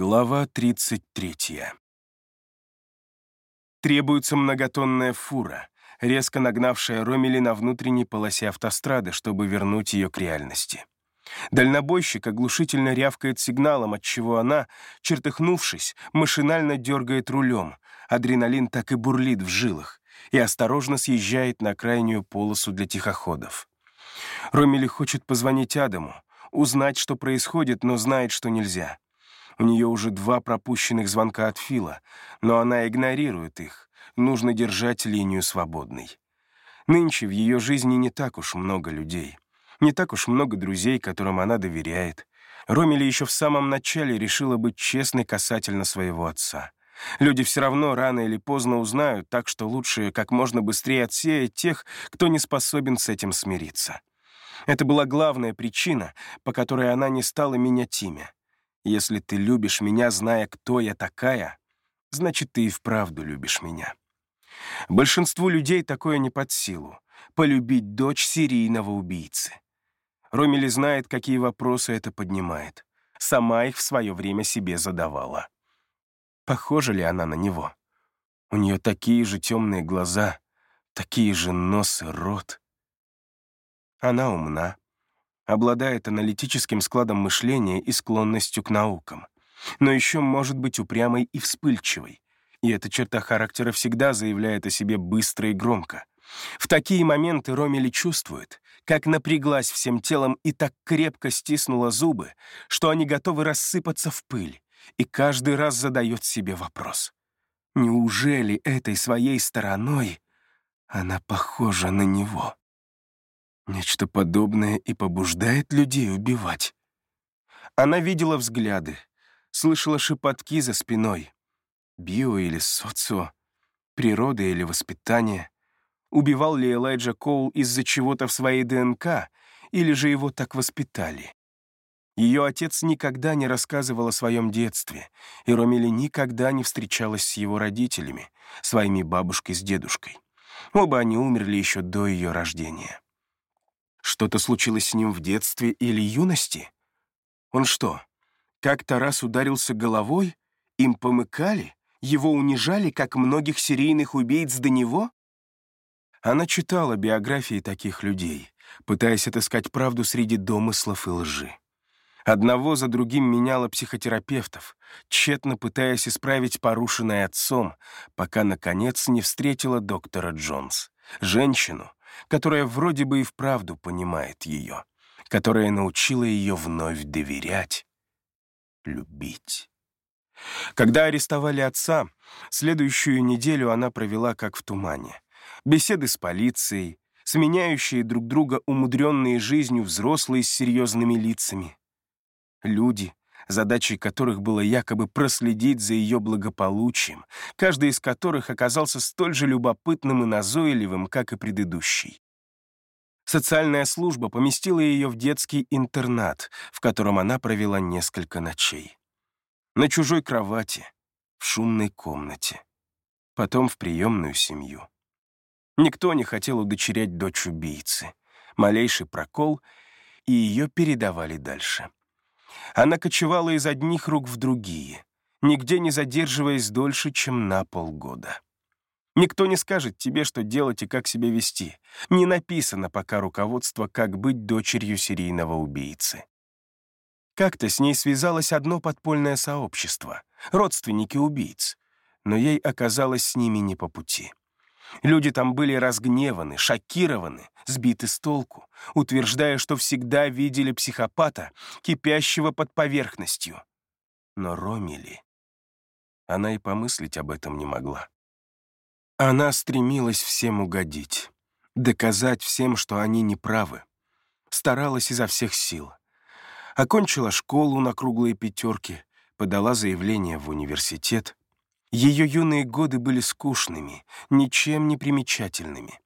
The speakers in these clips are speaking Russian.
Глава 33. Требуется многотонная фура, резко нагнавшая Ромели на внутренней полосе автострады, чтобы вернуть ее к реальности. Дальнобойщик оглушительно рявкает сигналом, отчего она, чертыхнувшись, машинально дергает рулем. Адреналин так и бурлит в жилах и осторожно съезжает на крайнюю полосу для тихоходов. Ромели хочет позвонить Адаму, узнать, что происходит, но знает, что нельзя. У нее уже два пропущенных звонка от Фила, но она игнорирует их. Нужно держать линию свободной. Нынче в ее жизни не так уж много людей. Не так уж много друзей, которым она доверяет. Ромили еще в самом начале решила быть честной касательно своего отца. Люди все равно рано или поздно узнают, так что лучше как можно быстрее отсеять тех, кто не способен с этим смириться. Это была главная причина, по которой она не стала менять имя. Если ты любишь меня, зная, кто я такая, значит, ты и вправду любишь меня. Большинству людей такое не под силу — полюбить дочь серийного убийцы. Ромили знает, какие вопросы это поднимает. Сама их в свое время себе задавала. Похожа ли она на него? У нее такие же темные глаза, такие же нос и рот. Она умна, обладает аналитическим складом мышления и склонностью к наукам, но еще может быть упрямой и вспыльчивой, и эта черта характера всегда заявляет о себе быстро и громко. В такие моменты Ромели чувствует, как напряглась всем телом и так крепко стиснула зубы, что они готовы рассыпаться в пыль, и каждый раз задает себе вопрос. Неужели этой своей стороной она похожа на него? Нечто подобное и побуждает людей убивать. Она видела взгляды, слышала шепотки за спиной. Био или социо, природа или воспитание. Убивал ли Элайджа Коул из-за чего-то в своей ДНК, или же его так воспитали? Ее отец никогда не рассказывал о своем детстве, и Ромили никогда не встречалась с его родителями, своими бабушкой с дедушкой. Оба они умерли еще до ее рождения. Что-то случилось с ним в детстве или юности? Он что, как-то раз ударился головой? Им помыкали? Его унижали, как многих серийных убийц до него? Она читала биографии таких людей, пытаясь отыскать правду среди домыслов и лжи. Одного за другим меняла психотерапевтов, тщетно пытаясь исправить порушенное отцом, пока, наконец, не встретила доктора Джонс, женщину, которая вроде бы и вправду понимает ее, которая научила ее вновь доверять, любить. Когда арестовали отца, следующую неделю она провела как в тумане. Беседы с полицией, сменяющие друг друга умудренные жизнью взрослые с серьезными лицами. Люди, задачей которых было якобы проследить за ее благополучием, каждый из которых оказался столь же любопытным и назойливым, как и предыдущий. Социальная служба поместила ее в детский интернат, в котором она провела несколько ночей. На чужой кровати, в шумной комнате, потом в приемную семью. Никто не хотел удочерять дочь убийцы. Малейший прокол, и ее передавали дальше. Она кочевала из одних рук в другие, нигде не задерживаясь дольше, чем на полгода. Никто не скажет тебе, что делать и как себя вести. Не написано пока руководство, как быть дочерью серийного убийцы. Как-то с ней связалось одно подпольное сообщество, родственники убийц, но ей оказалось с ними не по пути. Люди там были разгневаны, шокированы, сбиты с толку, утверждая, что всегда видели психопата, кипящего под поверхностью. Но Ромили... Она и помыслить об этом не могла. Она стремилась всем угодить, доказать всем, что они неправы. Старалась изо всех сил. Окончила школу на круглые пятерки, подала заявление в университет, ее юные годы были скучными, ничем не примечательными.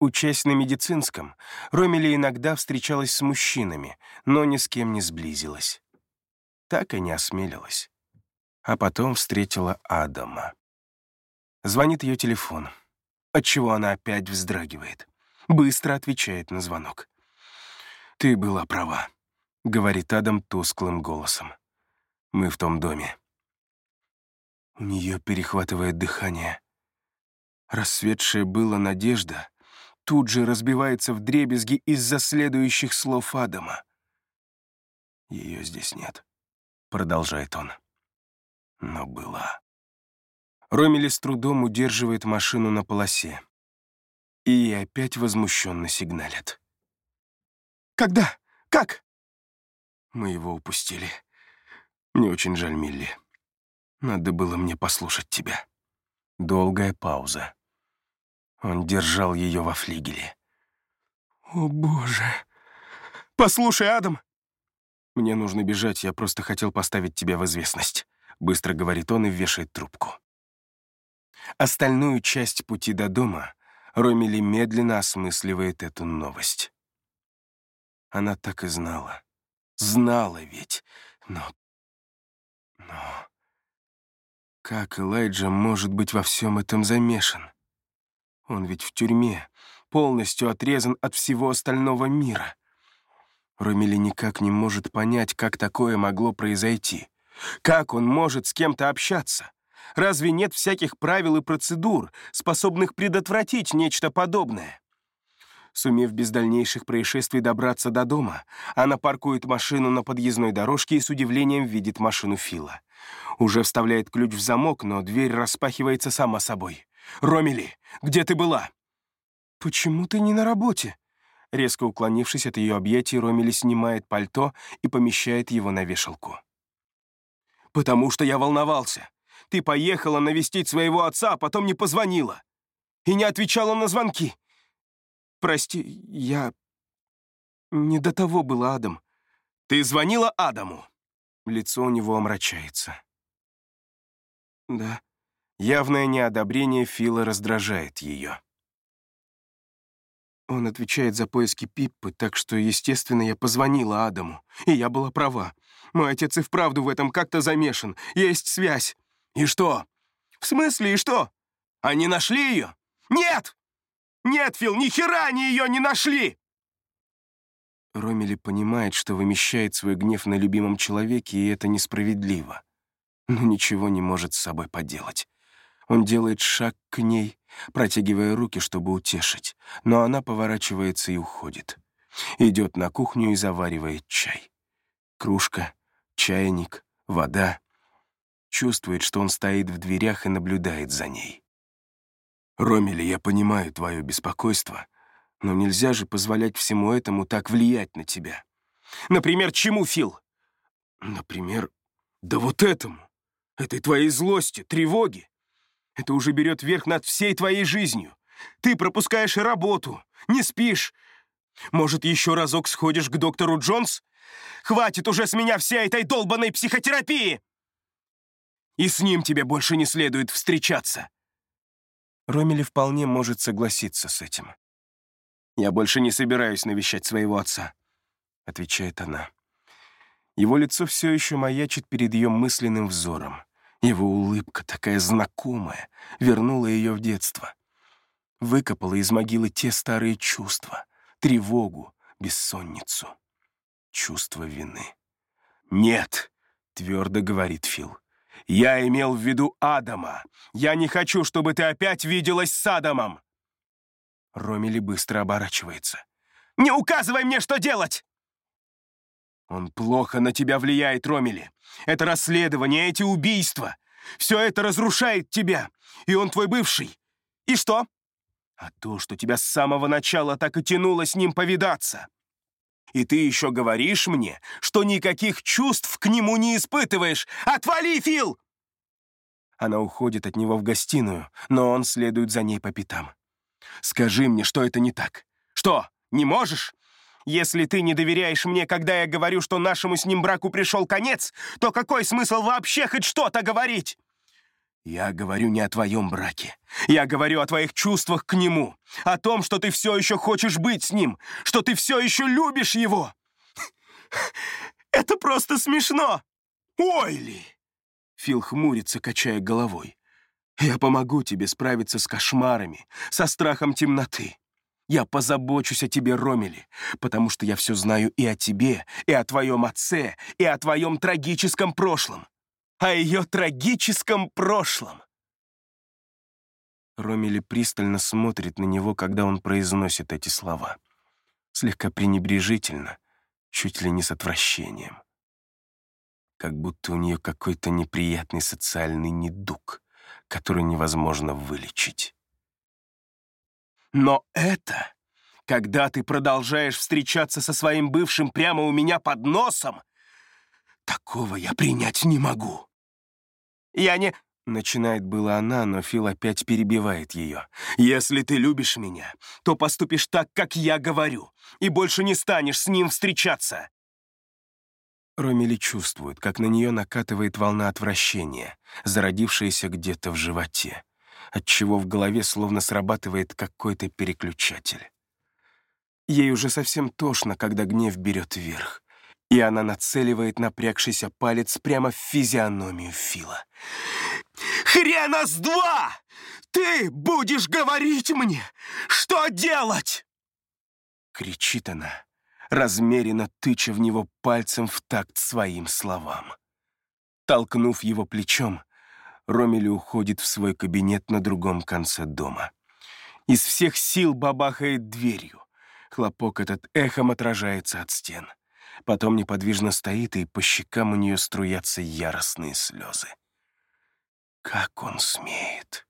Учась на медицинском, Ромили иногда встречалась с мужчинами, но ни с кем не сблизилась. Так и не осмелилась. А потом встретила Адама. Звонит ее телефон, отчего она опять вздрагивает. Быстро отвечает на звонок. «Ты была права», — говорит Адам тусклым голосом. «Мы в том доме. У нее перехватывает дыхание. Рассветшая была надежда тут же разбивается в дребезги из-за следующих слов Адама. «Ее здесь нет», — продолжает он. «Но была». Ромели с трудом удерживает машину на полосе. И опять возмущенно сигналят. «Когда? Как?» Мы его упустили. Мне очень жаль, Милли. Надо было мне послушать тебя. Долгая пауза. Он держал ее во флигеле. «О, боже! Послушай, Адам!» «Мне нужно бежать, я просто хотел поставить тебя в известность», — быстро говорит он и вешает трубку. Остальную часть пути до дома Ромили медленно осмысливает эту новость. Она так и знала. Знала ведь, но... Но... Как Элайджа может быть во всем этом замешан? Он ведь в тюрьме, полностью отрезан от всего остального мира. Ромили никак не может понять, как такое могло произойти. Как он может с кем-то общаться? Разве нет всяких правил и процедур, способных предотвратить нечто подобное? Сумев без дальнейших происшествий добраться до дома, она паркует машину на подъездной дорожке и с удивлением видит машину Фила. Уже вставляет ключ в замок, но дверь распахивается сама собой. «Ромили, где ты была?» «Почему ты не на работе?» Резко уклонившись от ее объятий, Ромили снимает пальто и помещает его на вешалку. «Потому что я волновался. Ты поехала навестить своего отца, а потом не позвонила. И не отвечала на звонки. Прости, я... Не до того было, Адам. Ты звонила Адаму?» Лицо у него омрачается. «Да». Явное неодобрение Фила раздражает ее. Он отвечает за поиски Пиппы, так что, естественно, я позвонила Адаму, и я была права. Мой отец и вправду в этом как-то замешан. Есть связь. И что? В смысле, и что? Они нашли ее? Нет! Нет, Фил, ни хера они ее не нашли! Ромели понимает, что вымещает свой гнев на любимом человеке, и это несправедливо. Но ничего не может с собой поделать. Он делает шаг к ней, протягивая руки, чтобы утешить, но она поворачивается и уходит. Идет на кухню и заваривает чай. Кружка, чайник, вода. Чувствует, что он стоит в дверях и наблюдает за ней. «Ромели, я понимаю твое беспокойство, но нельзя же позволять всему этому так влиять на тебя. Например, чему, Фил? Например, да вот этому, этой твоей злости, тревоги. Это уже берет верх над всей твоей жизнью. Ты пропускаешь работу, не спишь. Может, еще разок сходишь к доктору Джонс? Хватит уже с меня всей этой долбанной психотерапии! И с ним тебе больше не следует встречаться. Ромели вполне может согласиться с этим. «Я больше не собираюсь навещать своего отца», — отвечает она. Его лицо все еще маячит перед ее мысленным взором. Его улыбка, такая знакомая, вернула ее в детство. Выкопала из могилы те старые чувства, тревогу, бессонницу, чувство вины. «Нет», — твердо говорит Фил, я имел в виду Адама. Я не хочу, чтобы ты опять виделась с Адамом!» Ромили быстро оборачивается. «Не указывай мне, что делать!» «Он плохо на тебя влияет, Ромили. Это расследование, эти убийства. Все это разрушает тебя. И он твой бывший. И что? А то, что тебя с самого начала так и тянуло с ним повидаться. И ты еще говоришь мне, что никаких чувств к нему не испытываешь. Отвали, Фил!» Она уходит от него в гостиную, но он следует за ней по пятам. «Скажи мне, что это не так. Что, не можешь? Если ты не доверяешь мне, когда я говорю, что нашему с ним браку пришел конец, то какой смысл вообще хоть что-то говорить?» «Я говорю не о твоем браке. Я говорю о твоих чувствах к нему, о том, что ты все еще хочешь быть с ним, что ты все еще любишь его. Это просто смешно! Ойли!» Фил хмурится, качая головой. «Я помогу тебе справиться с кошмарами, со страхом темноты. Я позабочусь о тебе, Ромели, потому что я все знаю и о тебе, и о твоем отце, и о твоем трагическом прошлом. О ее трагическом прошлом. Ромили пристально смотрит на него, когда он произносит эти слова. Слегка пренебрежительно, чуть ли не с отвращением. Как будто у нее какой-то неприятный социальный недуг, который невозможно вылечить. Но это, когда ты продолжаешь встречаться со своим бывшим прямо у меня под носом, такого я принять не могу. Я не... Начинает была она, но Фил опять перебивает ее. «Если ты любишь меня, то поступишь так, как я говорю, и больше не станешь с ним встречаться!» Ромили чувствует, как на нее накатывает волна отвращения, зародившаяся где-то в животе, отчего в голове словно срабатывает какой-то переключатель. Ей уже совсем тошно, когда гнев берет верх, и она нацеливает напрягшийся палец прямо в физиономию Фила. «Хрена с два! Ты будешь говорить мне, что делать!» Кричит она, размеренно тыча в него пальцем в такт своим словам. Толкнув его плечом, Ромели уходит в свой кабинет на другом конце дома. Из всех сил бабахает дверью. Хлопок этот эхом отражается от стен. Потом неподвижно стоит, и по щекам у нее струятся яростные слезы. Как он смеет?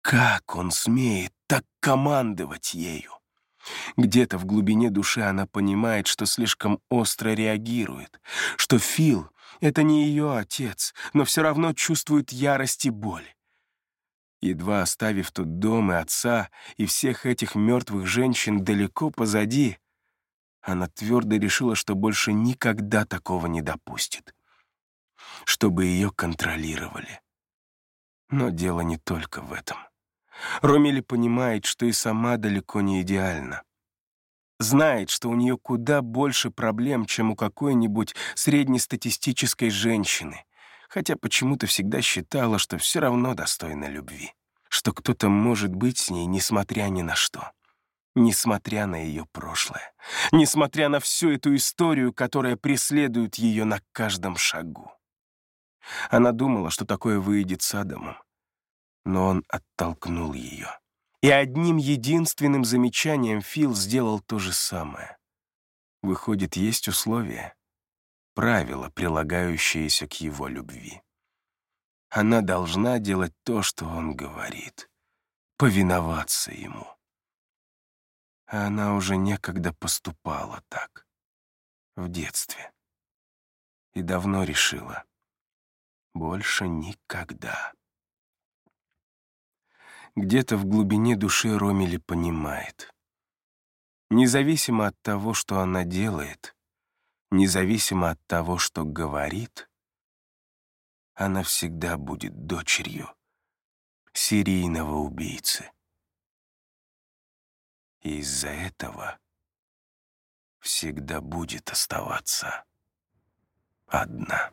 Как он смеет так командовать ею? Где-то в глубине души она понимает, что слишком остро реагирует, что Фил — это не ее отец, но все равно чувствует ярость и боль. Едва оставив тот дом и отца, и всех этих мертвых женщин далеко позади, она твердо решила, что больше никогда такого не допустит. Чтобы ее контролировали. Но дело не только в этом. Ромили понимает, что и сама далеко не идеальна. Знает, что у нее куда больше проблем, чем у какой-нибудь среднестатистической женщины, хотя почему-то всегда считала, что все равно достойна любви, что кто-то может быть с ней, несмотря ни на что несмотря на ее прошлое, несмотря на всю эту историю, которая преследует ее на каждом шагу. Она думала, что такое выйдет с Адамом, но он оттолкнул ее. И одним единственным замечанием Фил сделал то же самое. Выходит, есть условия, правила, прилагающиеся к его любви. Она должна делать то, что он говорит, повиноваться ему а она уже некогда поступала так, в детстве. И давно решила, больше никогда. Где-то в глубине души Ромили понимает. Независимо от того, что она делает, независимо от того, что говорит, она всегда будет дочерью серийного убийцы. И из-за этого всегда будет оставаться одна.